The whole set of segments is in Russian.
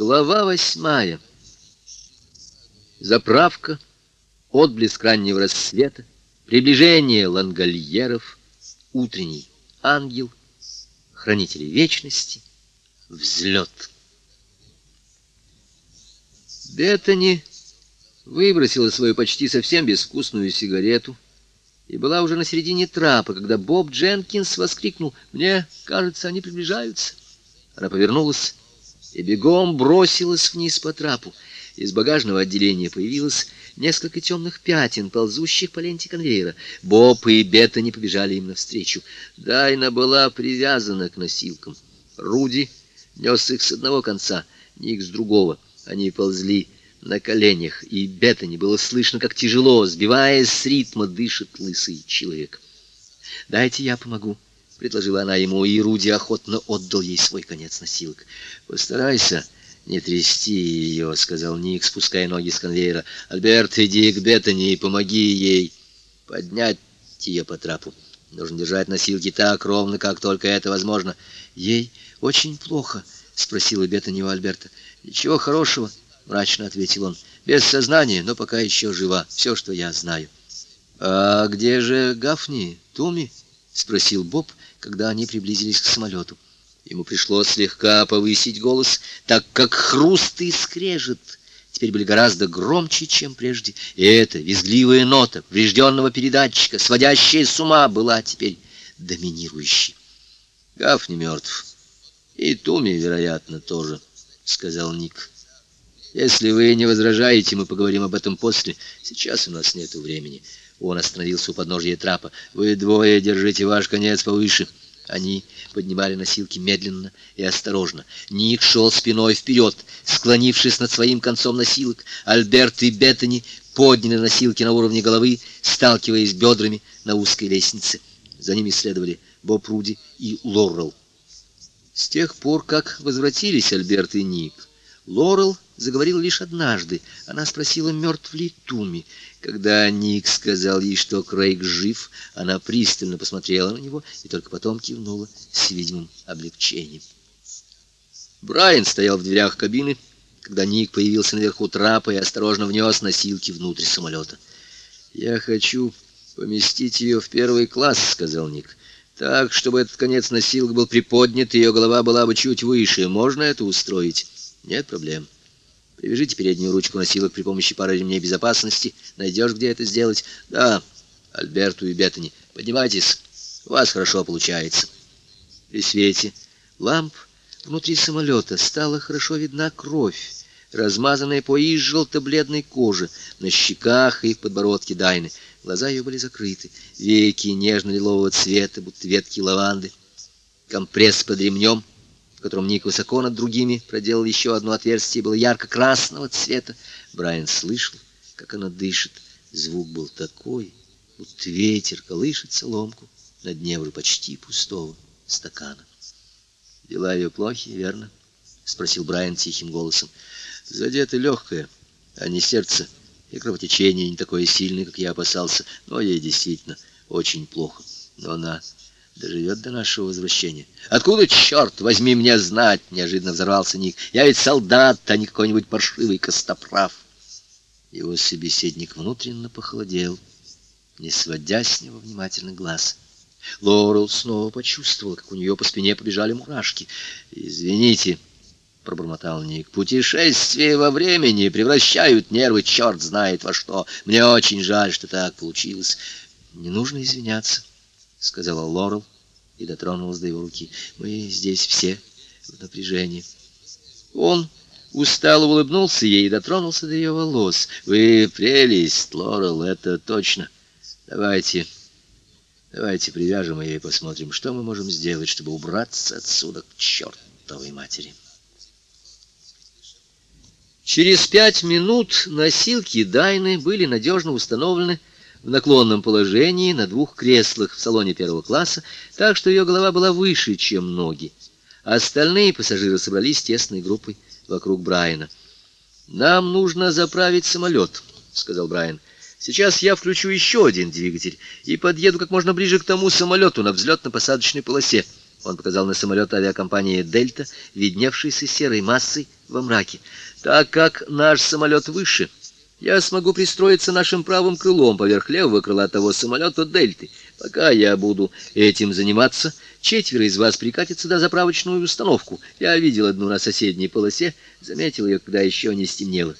Глава восьмая. Заправка, отблеск раннего рассвета, приближение лангольеров, утренний ангел, хранители вечности, взлет. Беттани выбросила свою почти совсем безвкусную сигарету и была уже на середине трапа, когда Боб Дженкинс воскликнул «Мне кажется, они приближаются». Она повернулась и бегом бросилась вниз по трапу. Из багажного отделения появилось несколько темных пятен, ползущих по ленте конвейера. Боб и Бета не побежали им навстречу. Дайна была привязана к носилкам. Руди нес их с одного конца, Ник с другого. Они ползли на коленях, и Беттани было слышно, как тяжело, сбиваясь с ритма, дышит лысый человек. «Дайте я помогу», предложила она ему, и Руди охотно отдал ей свой конец носилок. «Постарайся не трясти ее», — сказал Ник, спуская ноги с конвейера. «Альберт, иди к Беттани и помоги ей поднять ее по трапу. Нужно держать носилки так ровно, как только это возможно». «Ей очень плохо», — спросила Беттани у Альберта. «Ничего хорошего», — мрачно ответил он. «Без сознания, но пока еще жива. Все, что я знаю». «А где же Гафни, Туми?» — спросил Боб, когда они приблизились к самолету. Ему пришлось слегка повысить голос, так как хруст и скрежет теперь были гораздо громче, чем прежде. И эта визгливая нота поврежденного передатчика, сводящая с ума, была теперь доминирующей. Гаф не мертв. И Туми, вероятно, тоже, — сказал Ник. Если вы не возражаете, мы поговорим об этом после. Сейчас у нас нет времени. Он остановился у подножья трапа. «Вы двое держите ваш конец повыше». Они поднимали носилки медленно и осторожно. Ник шел спиной вперед, склонившись над своим концом носилок. Альберт и Беттани подняли носилки на уровне головы, сталкиваясь бедрами на узкой лестнице. За ними следовали Боб Руди и Лорел. С тех пор, как возвратились Альберт и Ник, Лорел заговорила лишь однажды. Она спросила, мертв ли Туми. Когда Ник сказал ей, что Крейг жив, она пристально посмотрела на него и только потом кивнула с видимым облегчением. Брайан стоял в дверях кабины, когда Ник появился наверху трапа и осторожно внес носилки внутрь самолета. «Я хочу поместить ее в первый класс», — сказал Ник. «Так, чтобы этот конец носилок был приподнят, и ее голова была бы чуть выше. Можно это устроить?» «Нет проблем». Привяжите переднюю ручку носилок при помощи пары ремней безопасности. Найдешь, где это сделать? Да, Альберту и Беттани. Поднимайтесь. У вас хорошо получается. При свете ламп внутри самолета стала хорошо видна кровь, размазанная по изжелто-бледной коже на щеках и подбородке Дайны. Глаза ее были закрыты, веки нежно-лилового цвета, будто ветки лаванды. Компресс под ремнем в котором Ник высоко над другими проделал еще одно отверстие, было ярко-красного цвета. Брайан слышал, как она дышит. Звук был такой, будто ветер колышет соломку на дне уже почти пустого стакана. «Дела ее плохи, верно?» — спросил Брайан тихим голосом. «Задето легкое, а не сердце, и кровотечение не такое сильное, как я опасался, но ей действительно очень плохо. Но она доживет до нашего возвращения. Откуда, черт, возьми меня знать, неожиданно взорвался Ник. Я ведь солдат, а не какой-нибудь паршивый костоправ. Его собеседник внутренно похолодел, не сводя с него внимательный глаз. Лорел снова почувствовал, как у нее по спине побежали мурашки. «Извините», — пробормотал Ник, — «путешествия во времени превращают нервы черт знает во что. Мне очень жаль, что так получилось. Не нужно извиняться». — сказала Лорел и дотронулась до его руки. «Мы здесь все в напряжении». Он устало улыбнулся ей и дотронулся до ее волос. «Вы прелесть, Лорел, это точно. Давайте, давайте привяжем ее и посмотрим, что мы можем сделать, чтобы убраться отсюда к чертовой матери». Через пять минут носилки Дайны были надежно установлены в наклонном положении на двух креслах в салоне первого класса, так что ее голова была выше, чем ноги. Остальные пассажиры собрались тесной группой вокруг Брайана. «Нам нужно заправить самолет», — сказал Брайан. «Сейчас я включу еще один двигатель и подъеду как можно ближе к тому самолету на взлетно-посадочной полосе». Он показал на самолет авиакомпании «Дельта», видневшийся серой массой во мраке. «Так как наш самолет выше, я смогу пристроиться нашим правым крылом поверх левого крыла того самолета «Дельты». Пока я буду этим заниматься, четверо из вас прикатят сюда заправочную установку. Я видел одну на соседней полосе, заметил ее, когда еще не стемнело.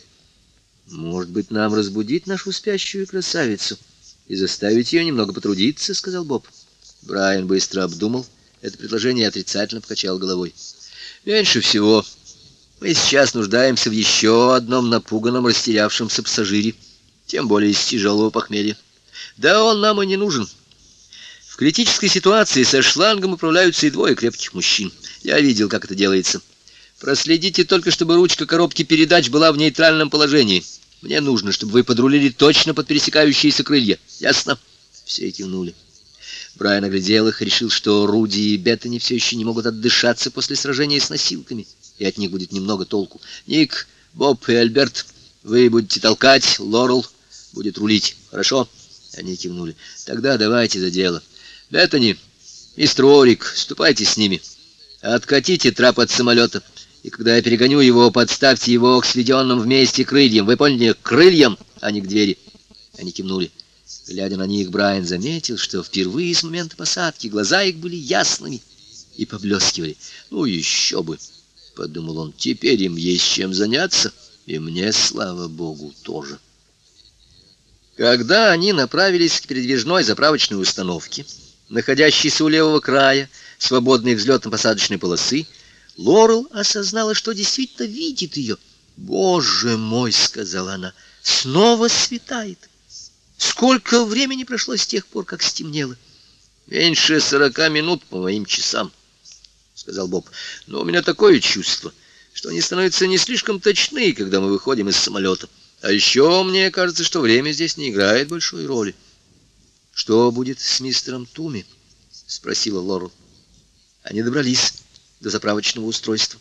Может быть, нам разбудить нашу спящую красавицу и заставить ее немного потрудиться, — сказал Боб. Брайан быстро обдумал это предложение отрицательно покачал головой. Меньше всего мы сейчас нуждаемся в еще одном напуганном, растерявшемся пассажире, тем более из тяжелого похмелья. Да он нам и не нужен. В критической ситуации со шлангом управляются и двое крепких мужчин. Я видел, как это делается. Проследите только, чтобы ручка коробки передач была в нейтральном положении. Мне нужно, чтобы вы подрулили точно под пересекающиеся крылья. Ясно? Все кивнули. Брайан оглядел их решил, что Руди и Беттани все еще не могут отдышаться после сражения с носилками и от них будет немного толку. Ник, Боб и Альберт, вы будете толкать, Лорел будет рулить. Хорошо? Они кивнули. Тогда давайте за дело. Беттани, мистер Орик, ступайте с ними. Откатите трап от самолета. И когда я перегоню его, подставьте его к сведенным вместе крыльям. Вы поняли? Крыльям, а не к двери. Они кивнули. Глядя на них, Брайан заметил, что впервые с момента посадки глаза их были ясными и поблескивали. Ну, еще бы! — подумал он, — теперь им есть чем заняться, и мне, слава богу, тоже. Когда они направились к передвижной заправочной установке, находящейся у левого края, свободной взлетно-посадочной полосы, Лорел осознала, что действительно видит ее. «Боже мой!» — сказала она. «Снова светает! Сколько времени прошло с тех пор, как стемнело?» «Меньше сорока минут по моим часам» сказал Боб. «Но у меня такое чувство, что они становятся не слишком точны, когда мы выходим из самолета. А еще мне кажется, что время здесь не играет большой роли». «Что будет с мистером Туми?» — спросила Лорел. Они добрались до заправочного устройства.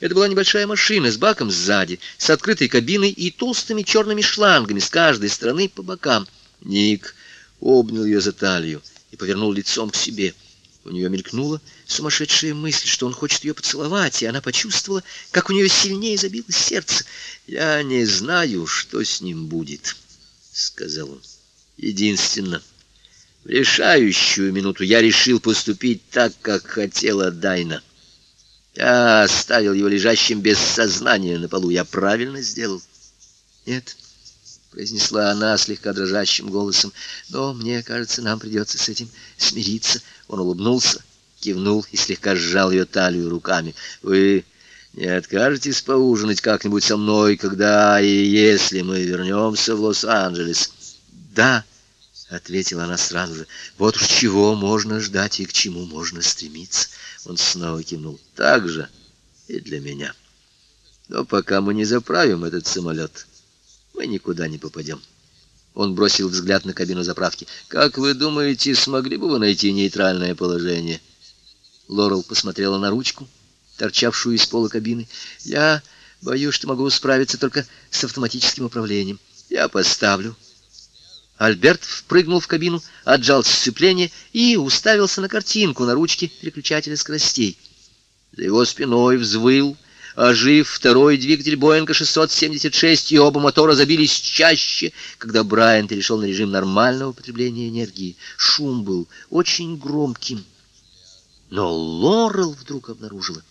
Это была небольшая машина с баком сзади, с открытой кабиной и толстыми черными шлангами с каждой стороны по бокам. Ник обнял ее за талию и повернул лицом к себе — у нее мелькнула сумасшедшая мысль, что он хочет ее поцеловать, и она почувствовала, как у нее сильнее забилось сердце. «Я не знаю, что с ним будет», — сказал он. «Единственно, в решающую минуту я решил поступить так, как хотела Дайна. Я оставил его лежащим без сознания на полу. Я правильно сделал?» «Нет», — произнесла она слегка дрожащим голосом, — «но мне кажется, нам придется с этим смириться». Он улыбнулся, кивнул и слегка сжал ее талию руками. «Вы не откажетесь поужинать как-нибудь со мной, когда и если мы вернемся в Лос-Анджелес?» «Да», — ответила она сразу же. «Вот уж чего можно ждать и к чему можно стремиться». Он снова кивнул. «Так же и для меня. Но пока мы не заправим этот самолет, мы никуда не попадем». Он бросил взгляд на кабину заправки. «Как вы думаете, смогли бы вы найти нейтральное положение?» Лорел посмотрела на ручку, торчавшую из пола кабины. «Я боюсь, что могу справиться только с автоматическим управлением. Я поставлю». Альберт впрыгнул в кабину, отжал сцепление и уставился на картинку на ручке переключателя скоростей. За его спиной взвыл ожив второй двигатель Боинга 676, и оба мотора забились чаще, когда Брайан перешел на режим нормального потребления энергии. Шум был очень громким. Но Лорел вдруг обнаружила,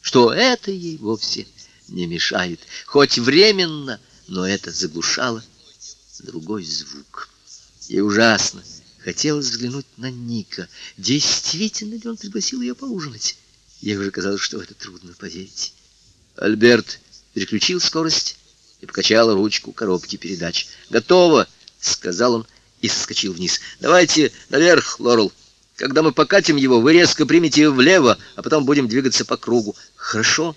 что это ей вовсе не мешает, хоть временно, но это заглушало другой звук. И ужасно хотелось взглянуть на Ника. Действительно ли он пригласил ее поужинать? Ей уже казалось, что это трудно поверить. Альберт переключил скорость и покачал ручку коробки передач. «Готово!» — сказал он и соскочил вниз. «Давайте наверх, Лорел. Когда мы покатим его, вы резко примете влево, а потом будем двигаться по кругу». «Хорошо».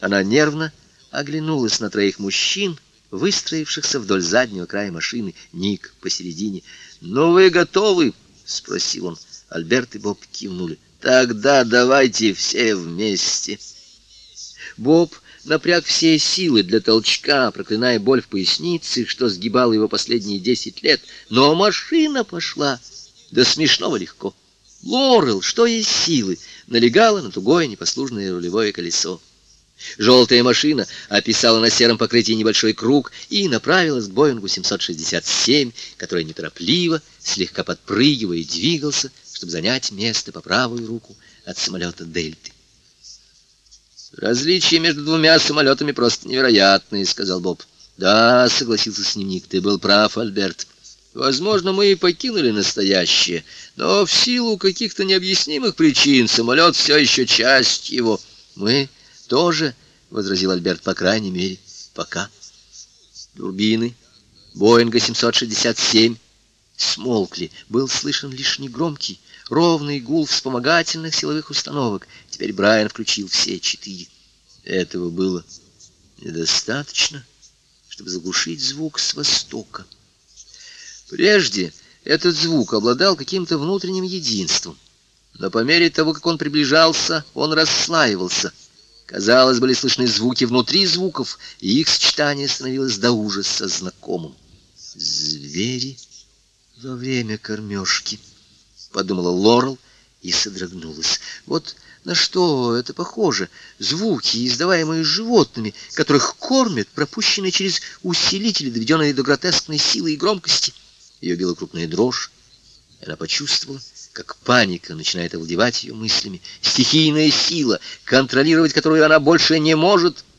Она нервно оглянулась на троих мужчин, выстроившихся вдоль заднего края машины, Ник посередине. «Ну вы готовы?» — спросил он. Альберт и Боб кивнули. «Тогда давайте все вместе». Боб напряг все силы для толчка, проклиная боль в пояснице, что сгибало его последние десять лет. Но машина пошла. Да смешного легко. Лорел, что есть силы, налегала на тугое непослужное рулевое колесо. Желтая машина описала на сером покрытии небольшой круг и направилась к Боингу 767, который неторопливо, слегка подпрыгивая, двигался, чтобы занять место по правую руку от самолета «Дельты». «Различия между двумя самолетами просто невероятные», — сказал Боб. «Да», — согласился с ним Ник, — «ты был прав, Альберт. Возможно, мы и покинули настоящее, но в силу каких-то необъяснимых причин самолет все еще часть его. Мы тоже, — возразил Альберт, — по крайней мере, пока. Турбины Боинга 767 смолкли. Был слышен лишь негромкий, ровный гул вспомогательных силовых установок. Теперь Брайан включил все четыре. Этого было недостаточно, чтобы заглушить звук с востока. Прежде этот звук обладал каким-то внутренним единством, но по мере того, как он приближался, он расслаивался. Казалось, были слышны звуки внутри звуков, и их сочетание становилось до ужаса знакомым. «Звери во время кормежки», — подумала Лорел и содрогнулась. «Вот на что это похоже? Звуки, издаваемые животными, которых кормят, пропущенные через усилители, доведенные до гротескной силы и громкости». Ее била крупная дрожь, она почувствовала, как паника начинает овладевать ее мыслями. Стихийная сила, контролировать которую она больше не может —